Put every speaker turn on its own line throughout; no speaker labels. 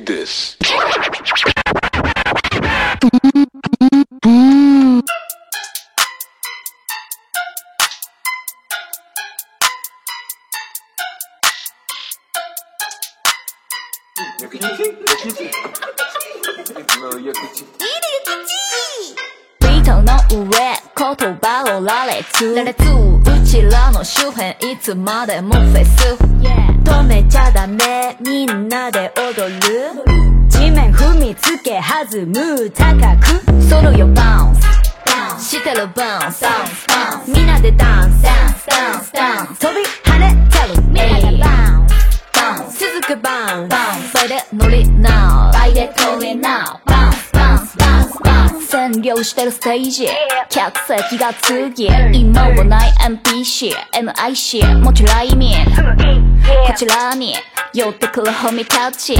dig this.
「ビートの上言葉を羅列」「羅列。うちらの周辺いつまでもフェス」「止めちゃダメ。みんなで踊る」「地面踏みつけ弾む高く」「ソロよバウンス」「してるバウンス」「みんなでダンス」「ダンス。ダンス。飛び跳ねてる」「みんなでバウンス」続くバウンス。バウンス。バイで乗りな。バイで通りなス占領してるステージ客席が次今はない NPC MIC もちろん意味こちらに寄ってくるホミたち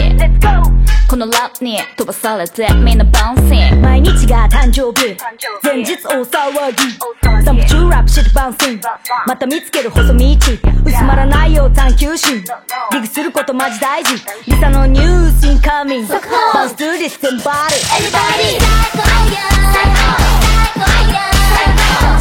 このラップに飛ばされてみんなバウンシン
毎日が誕生日前日大騒ぎサムチューラップしてバウンシンまた見つける細道薄まらないよう探求心リグすることマジ大事リサのニュースインカミンバウンストゥーディステンバル
Everybody 最高や最高最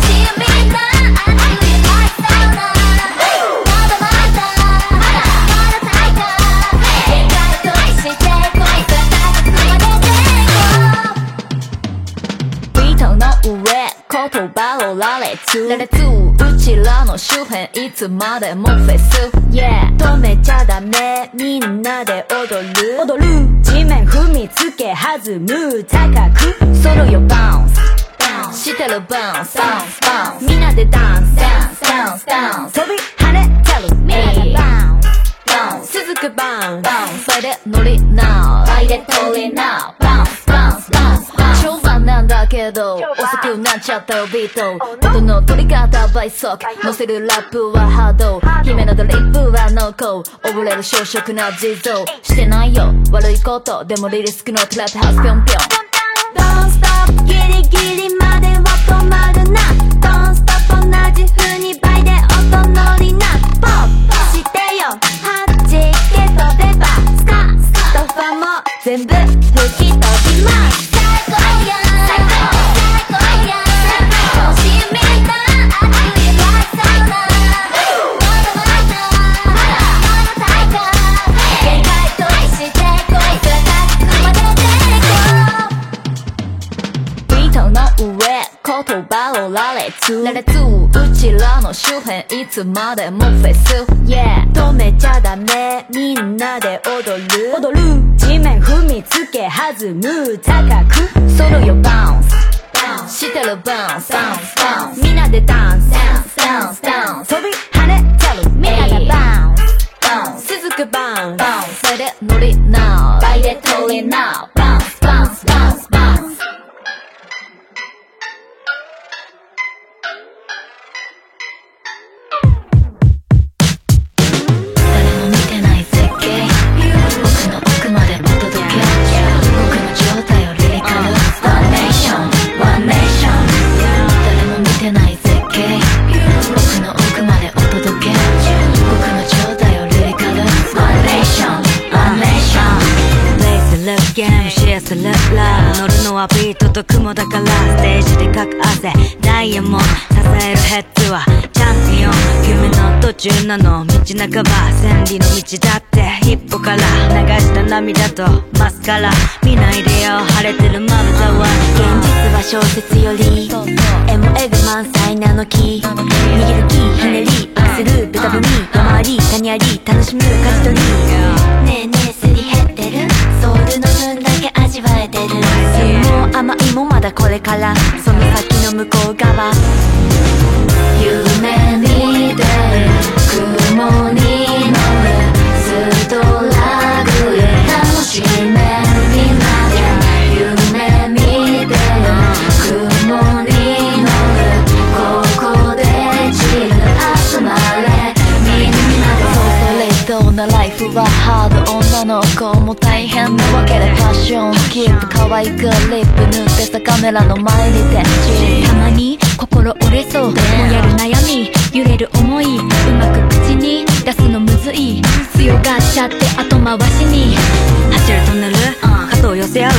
言葉を羅列羅列うちらの周辺いつまでもフェス。Yeah 止めちゃダメ。みんなで踊る。
踊る。地面踏みつけ弾む高く
ソロよ bounce してる？ bounce bounce bounce みんなでダンス。ダンスダンスダンス
飛び跳ね。てる
みんなで bounce bounce
続く bounce bounce
バイで乗りな。バイで通りな。 bounce bounce bounce だけど遅くなっちゃったよビート。音の取り方倍速。乗せるラップはハード。姫のドリップは濃厚。溺れる小食な地蔵。してないよ。悪いこと。でもリリスクのトラップハウスぴょんぴょん。Don't stop ギリギリまでは止まるな。Don't stop 同じ風に倍で音乗りな。Pop してよ。弾け飛べば。スカスカとファも全部吹き飛びます。葉を羅列うちらの周辺いつまでもフェス。Yeah 止めちゃダメ。みんなで踊る。
踊る。地面踏みつけ弾む高く。
ソロよ bounce してる？ bounce bounce bounce みんなでダンス。ダンスダンスダンス
飛び跳ねてる
みんなで bounce bounce
続く bounce bounce
バイで乗りな。バイで通りな
bounce bounce bounceームシェアするラ乗るのはビートと雲だからステージでかく汗。ダイヤモンド支えるヘッドはチャンピオン。夢の途中なの。道半ば千里の道だって。一歩から流した涙とマスカラ見ないでよ。晴れてるまぶたは
現実は小説より MA が満載なのき握るキーひねりアクセルベタ踏み。山あり谷あり楽しむ舵からその先の向こう側の子も大変なわけでパッションキープ可愛くリップ塗ってさカメラの前に展示たまに心折れそうもやる悩み揺れる思いうまく口に出すのむずい強がっちゃって後回しに
走るトンネル肩を寄せ合う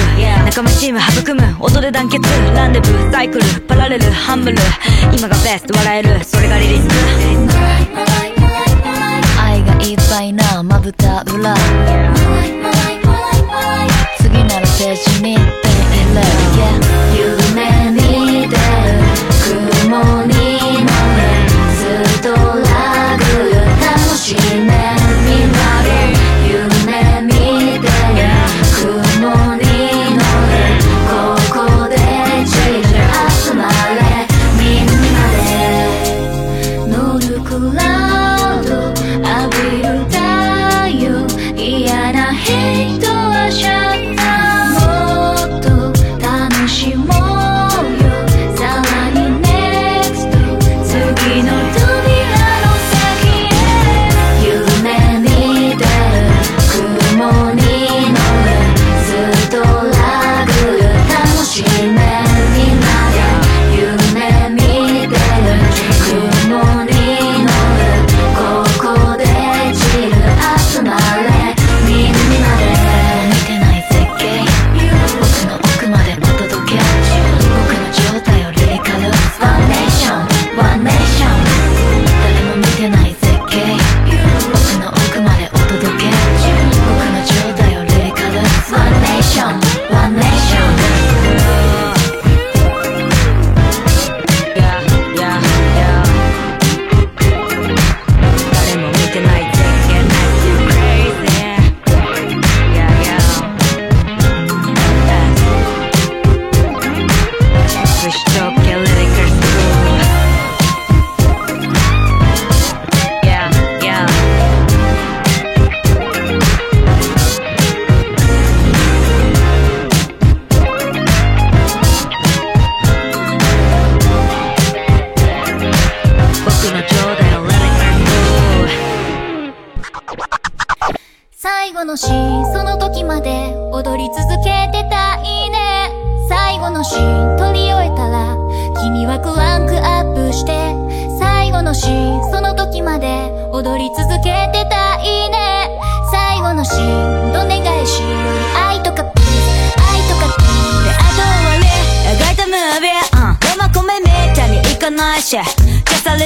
仲間チーム育む音で団結ランデブーサイクルパラレルハンブル今がベスト笑えるそれがリリース。
いっぱいなまぶた裏。次なるページに手に入れる Yeah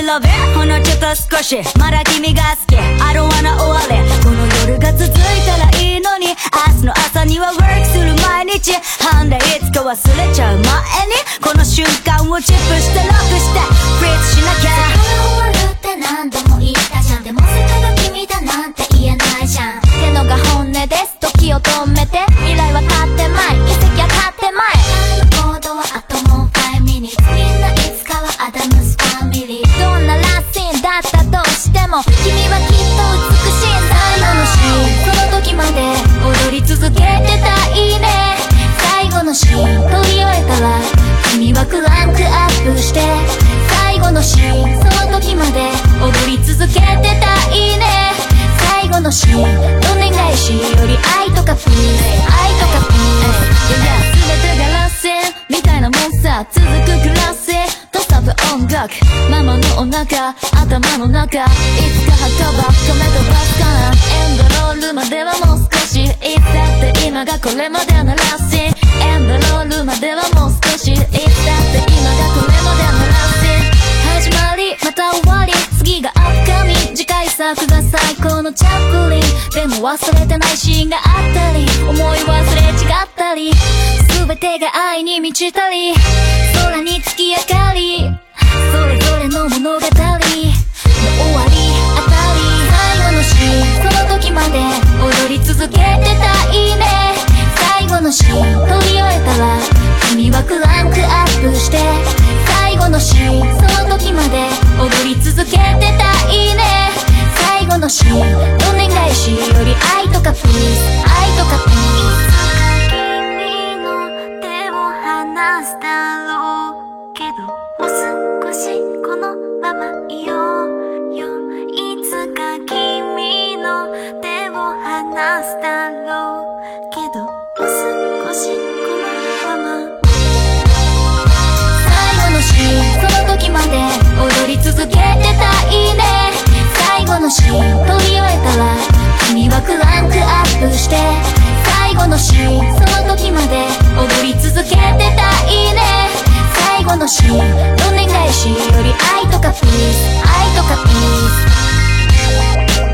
Little it. ほんのちょっと少し。まだ君が好き。I don't wanna 終われこの夜が続いたらいいのに。明日の朝には work する毎日。半でいつか忘れちゃう前に。この瞬間をチップしてロックして。フリーズしなきゃ。
終わるって何度も言ったじゃん。でも世界が君だなんて言えないじゃん。ってのが本音です。時を止めて。未来はプして最後のシーンその時まで踊り続けてたいね最後のシーンお願いしより愛とかピース愛とかピースいや全てがラッセンみたいなもんさ続くクラスへとサブ音楽ママのお腹頭の中いつか墓場止め飛ばすかエンドロールまではもう少しいつだって今がこれまでならしエンドロールまではもう少しいつだって次がアッカミ次回作が最高のチャップリン。でも忘れてないシーンがあったり。思い忘れ違ったり。全てが愛に満ちたり。空に月明かり。それぞれの物語。の終わりあたり。最後のシーン。その時まで踊り続けてたいね最後のシーン。撮り終えたら。君はクランクアップして。後のシーその時まで踊り続けてたいね。最後のシーンお願いしより愛とかプリース。愛とかプリース。君の手を離すだろうけどもう少しこのままいようよいつか君の手を離すだろうけどもう少しいね最後のシーン撮り終えたら君はクランクアップして最後のシーンその時まで踊り続けてたいね。最後のシーンお願いしより愛とかピース愛とかピース。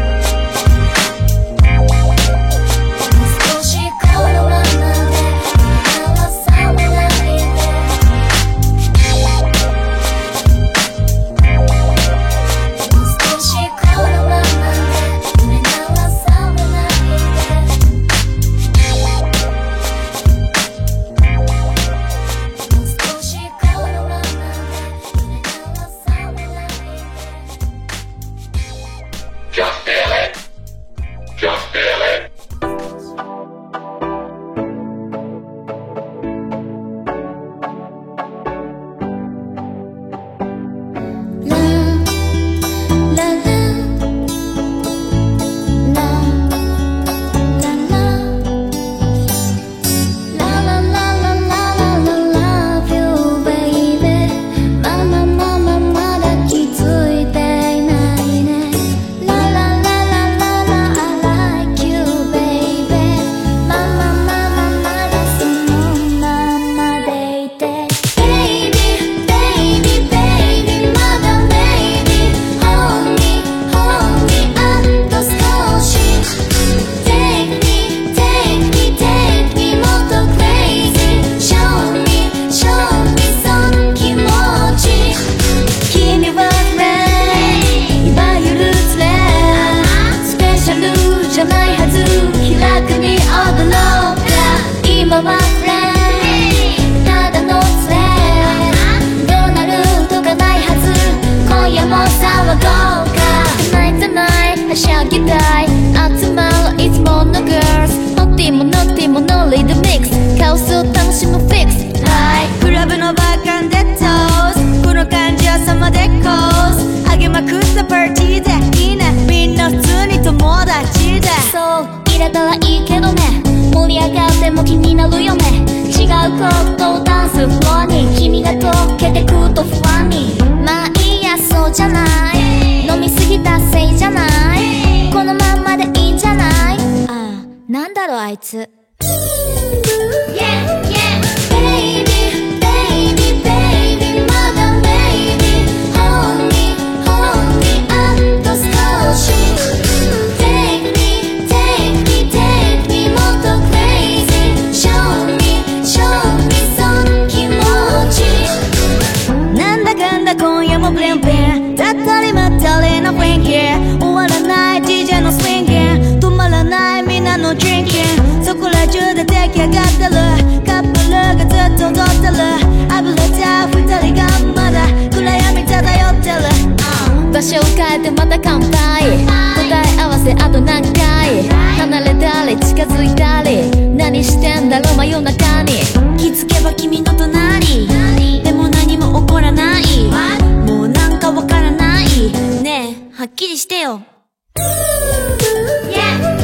よね違うことをダンスフロアに。君が溶けてくと不安に。まあいいやそうじゃない。飲みすぎたせいじゃない。このままでいいんじゃない。ああなんだろうあいつ。Yeah,
上がってるカップルがずっと踊ってるあぶれた二人がまだ暗闇漂ってる
場所を変えてまた乾杯答え合わせあと何回離れたり近づいたり何してんだろう真夜中に
気づけば君の隣でも何も起こらないもうなんかわからないねえはっきりしてよ
Yeah,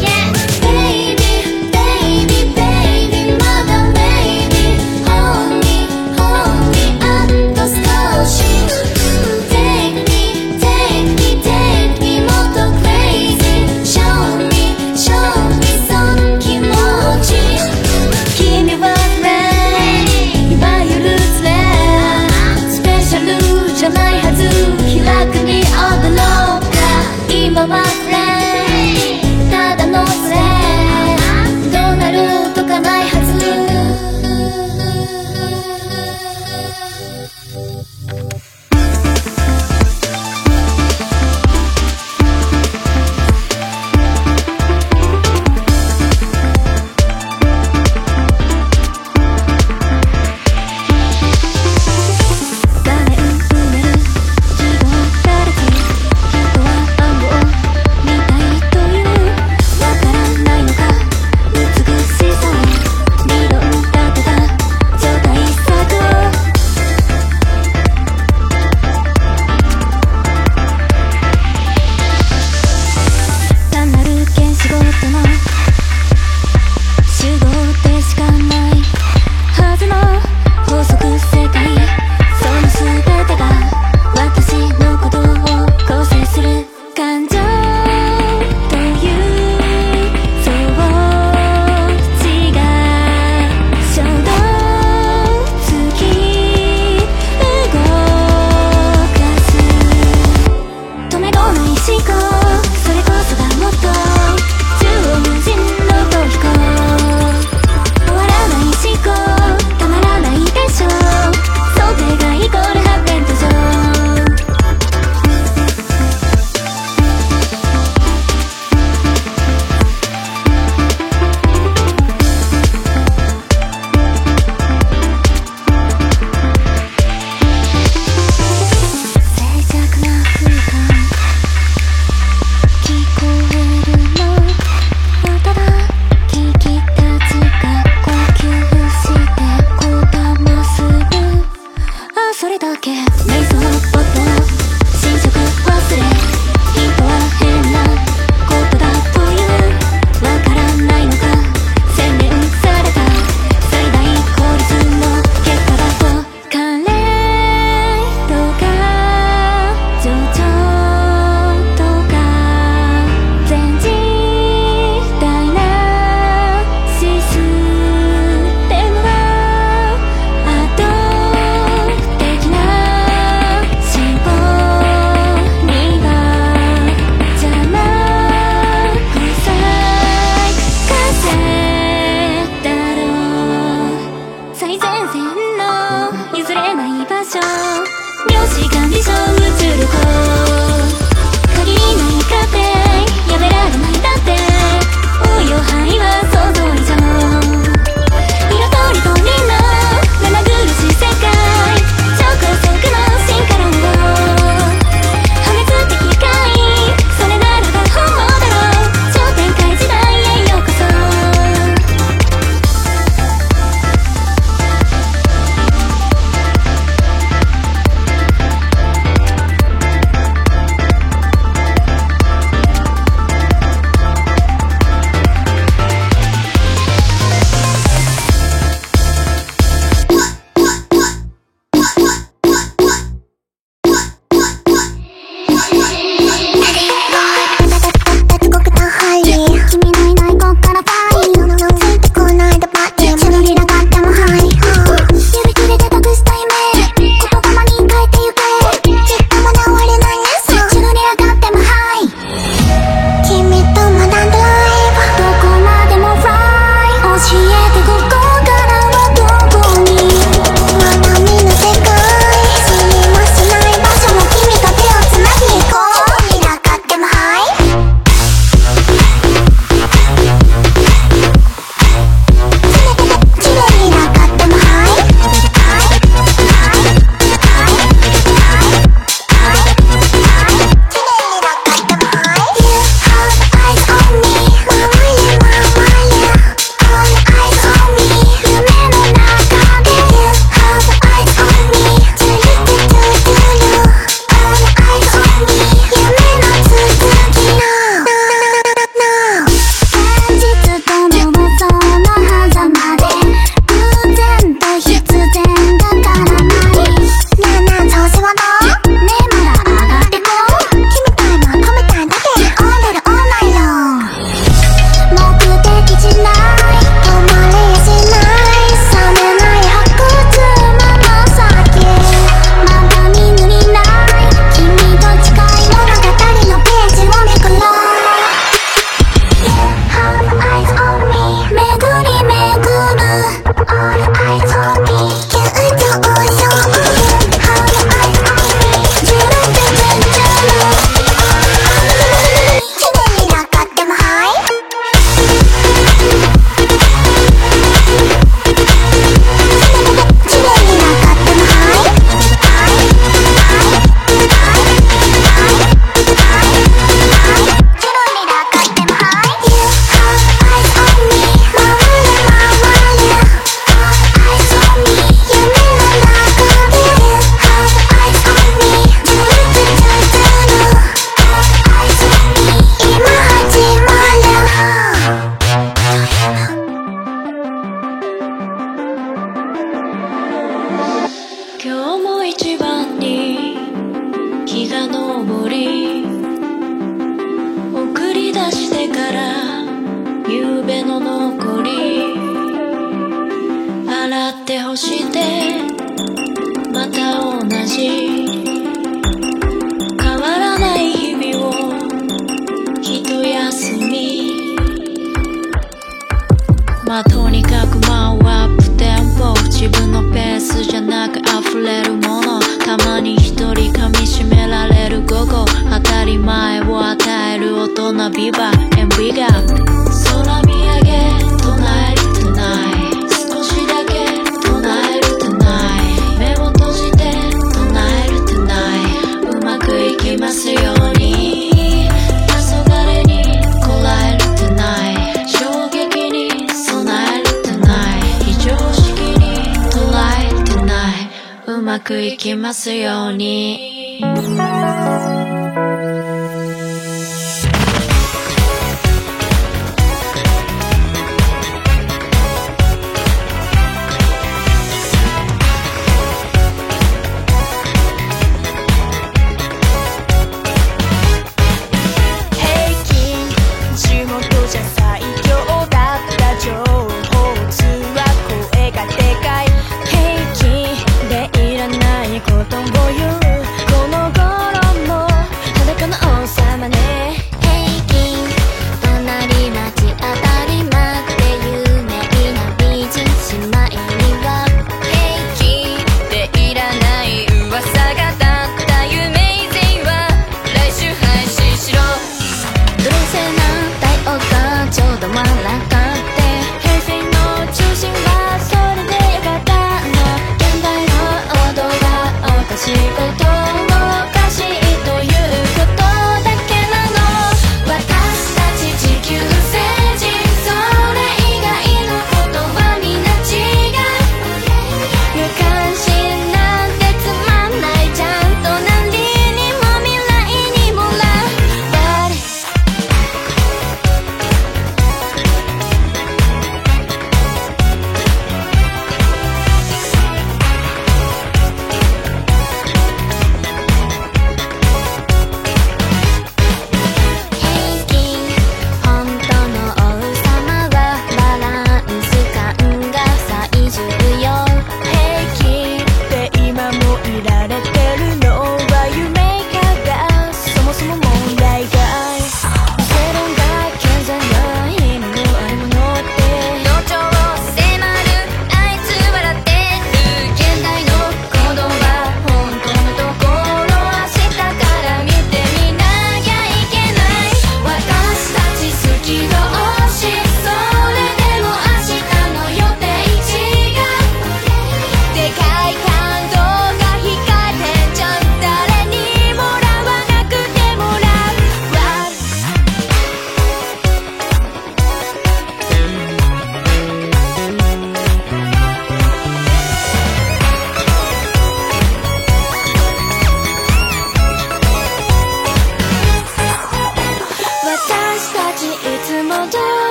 きま
すように。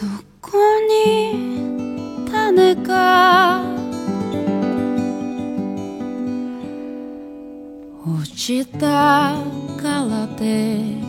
そ
こ
に
種が落ちたからで。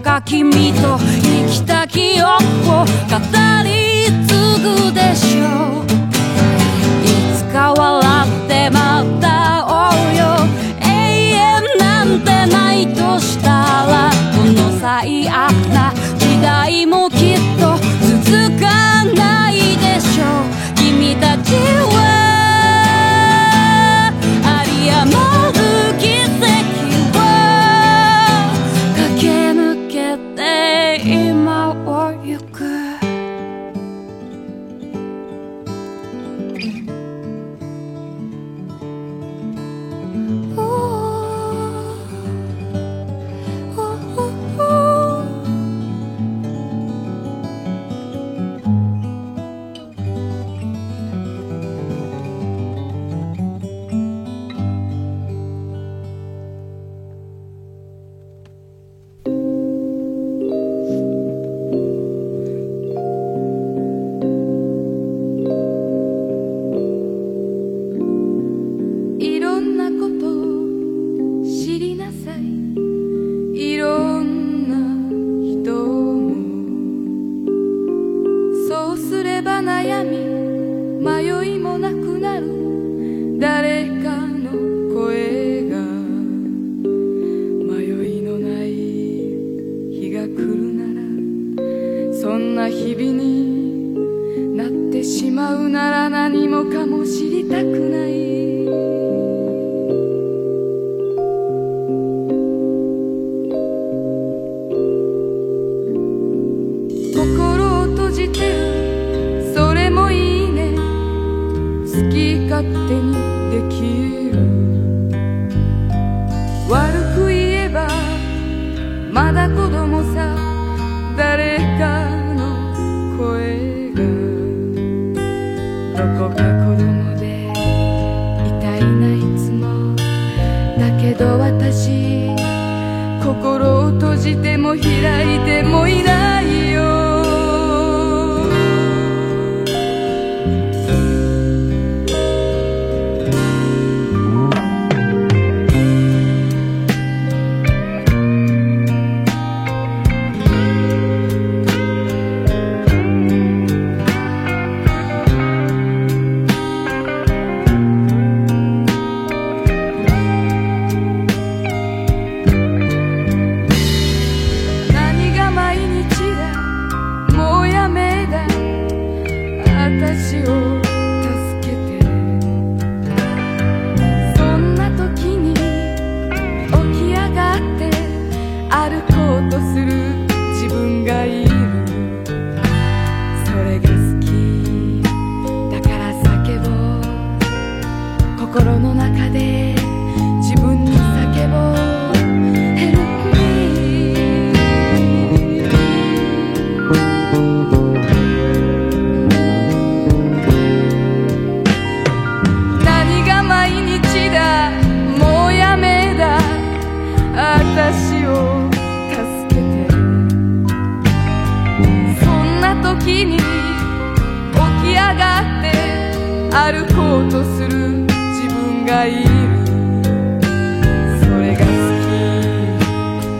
が君と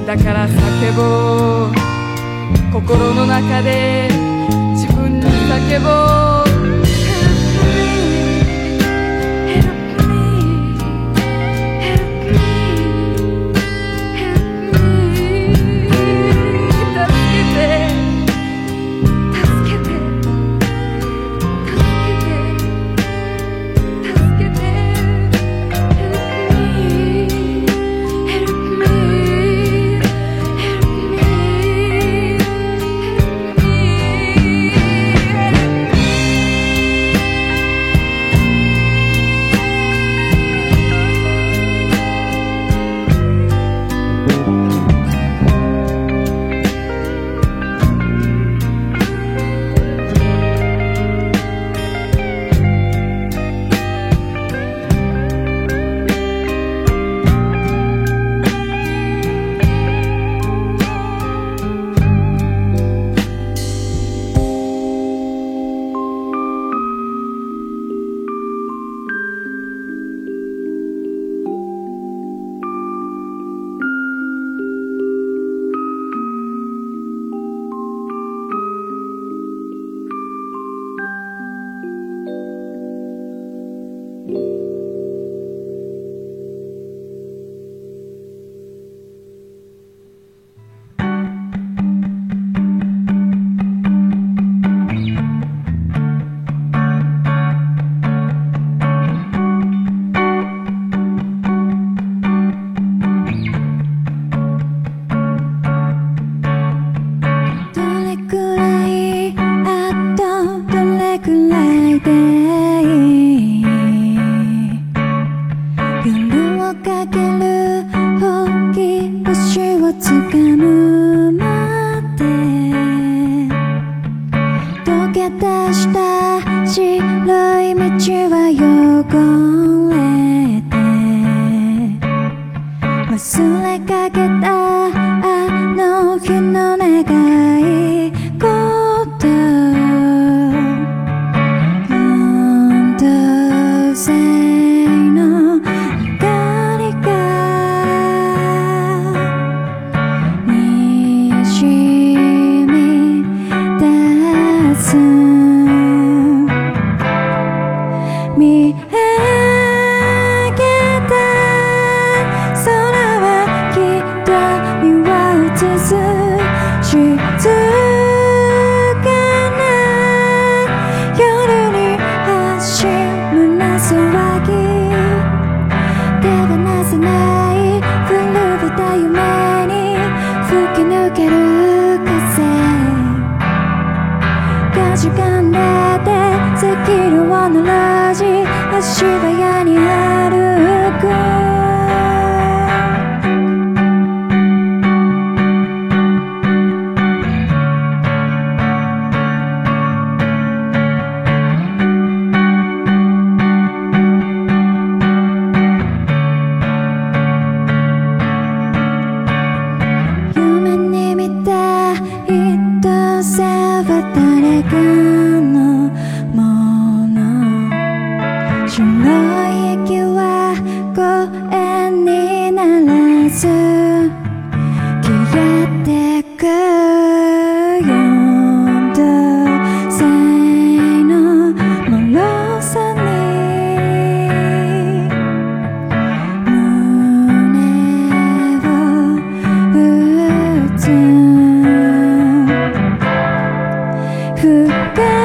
だから
叫ぼう。心の中で自分に叫ぼう。
深い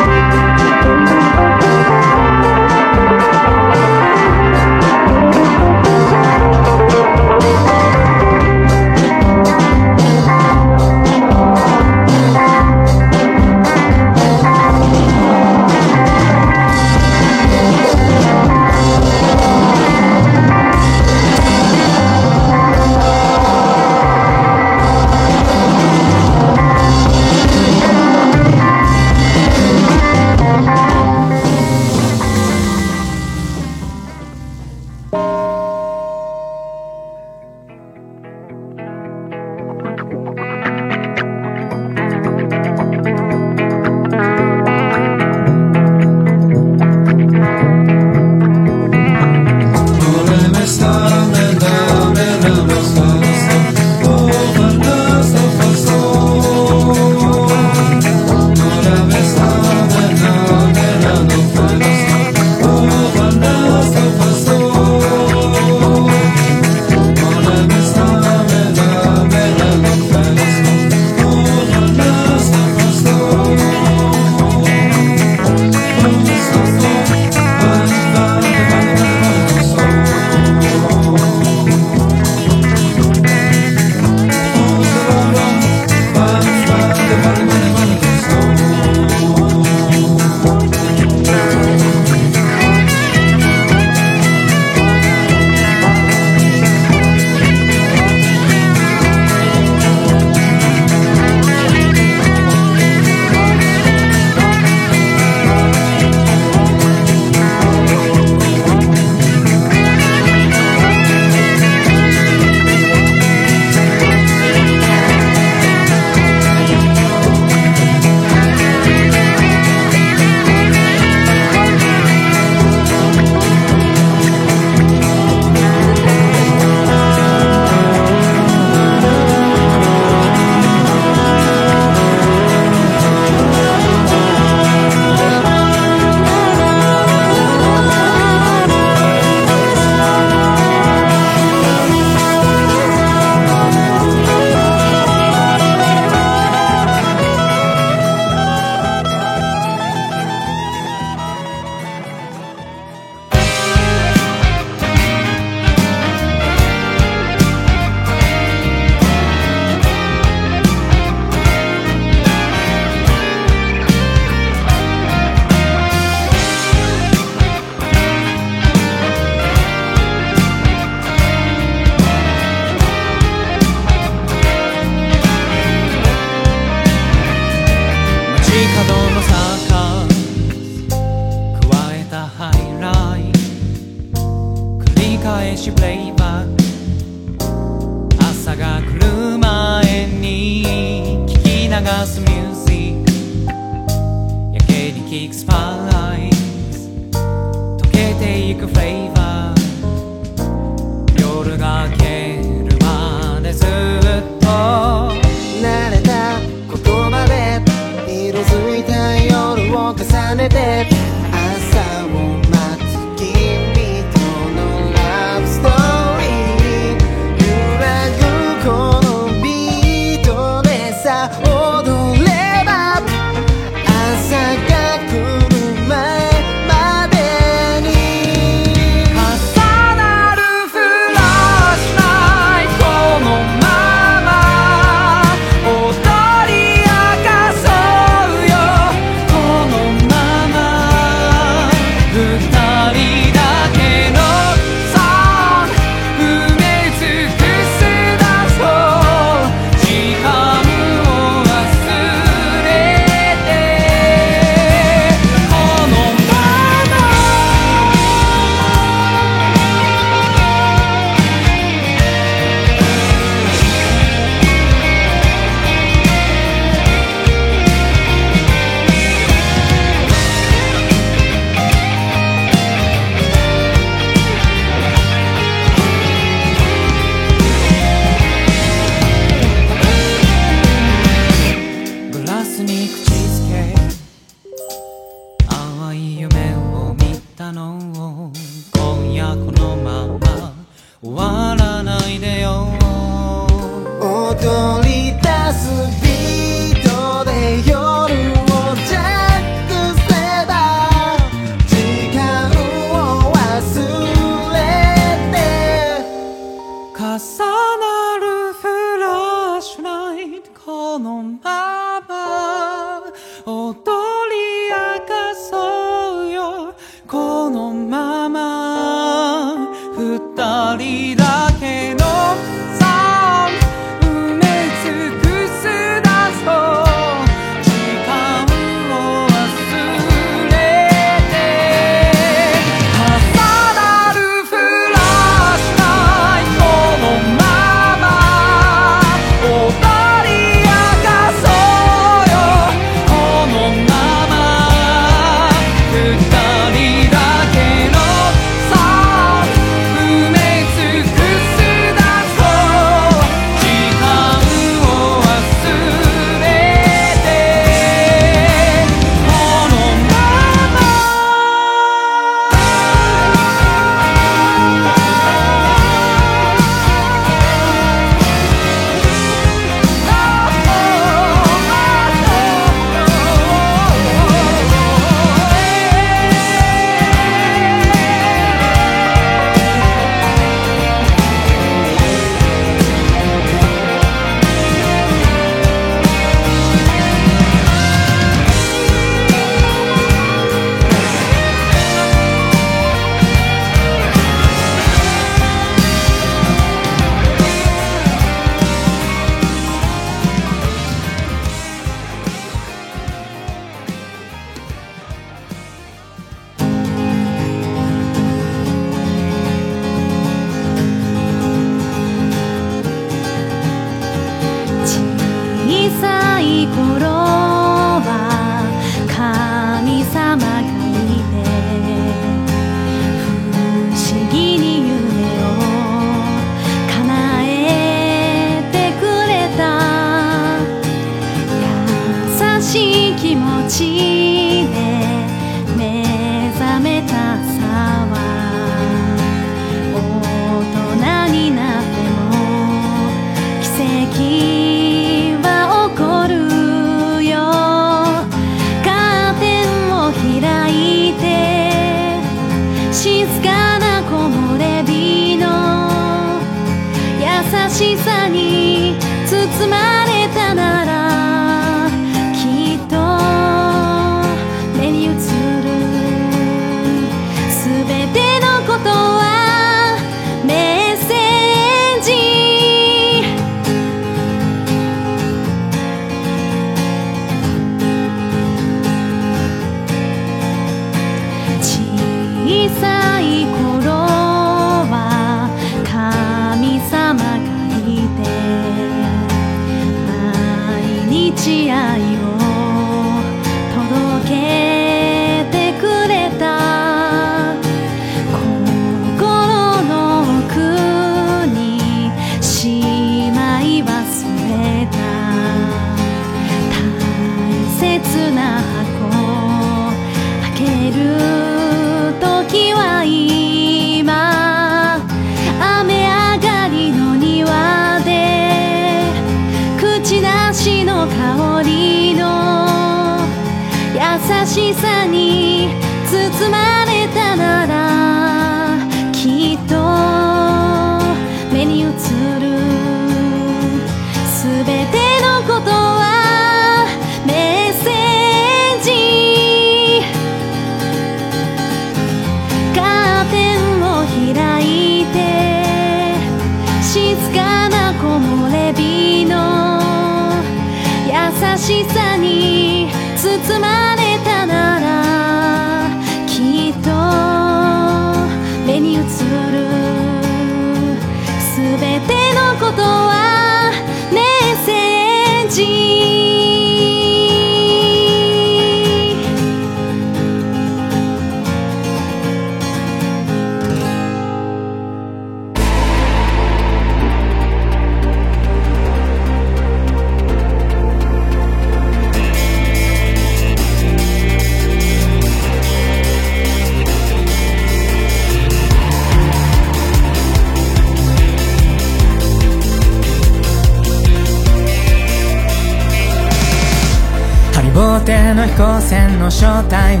の
正体を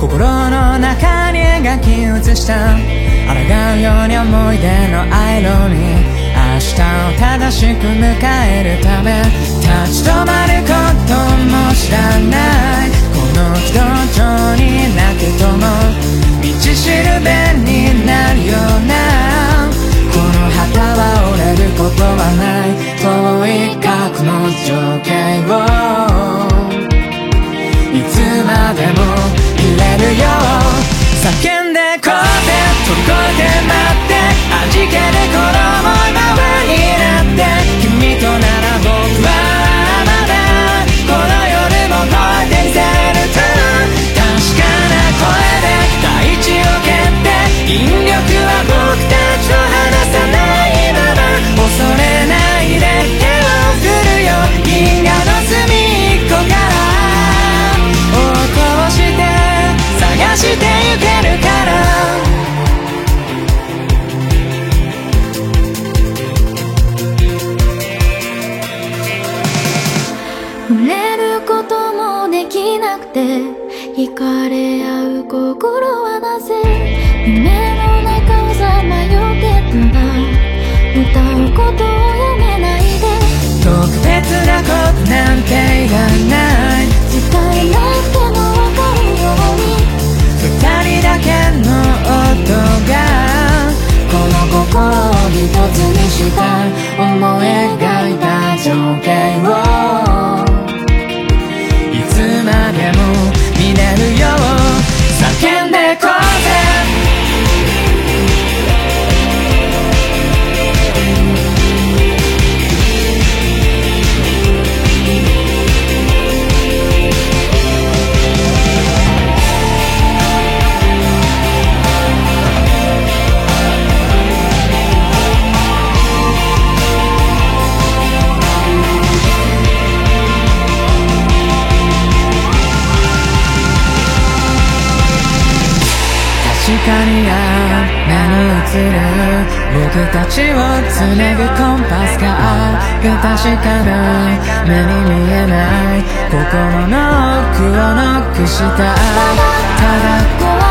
心の中に描き写した。抗うように思い出のアイロニー明日を正しく迎えるため立ち止まることも知らない。この人情になくとも道しるべになるような。この旗は折れることはない。遠い過去の情景を。までも入れるよ。叫んでこうぜ。飛び越えて待って。味気でこの想いままになって。君となら僕はしてゆけるから。
触れることもできなくて惹かれ合う心はなぜ夢の中をさまよってたら歌うことをやめないで。
特別なことなんていらない。
なくて
の心を一つにした思い描いた情景を。いつまでも見れるよ叫僕たちをつなぐコンパスが確かな目に見えない心の奥をノックした。ただ